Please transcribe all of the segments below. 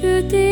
je t'ai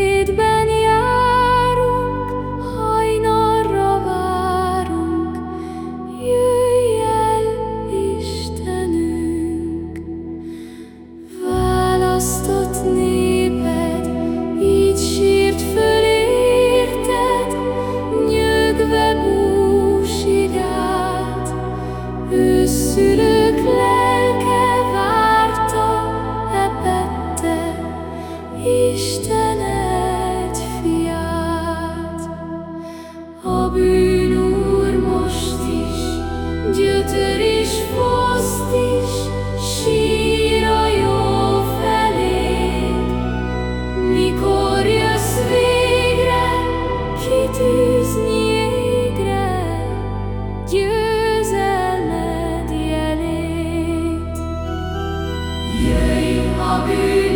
be.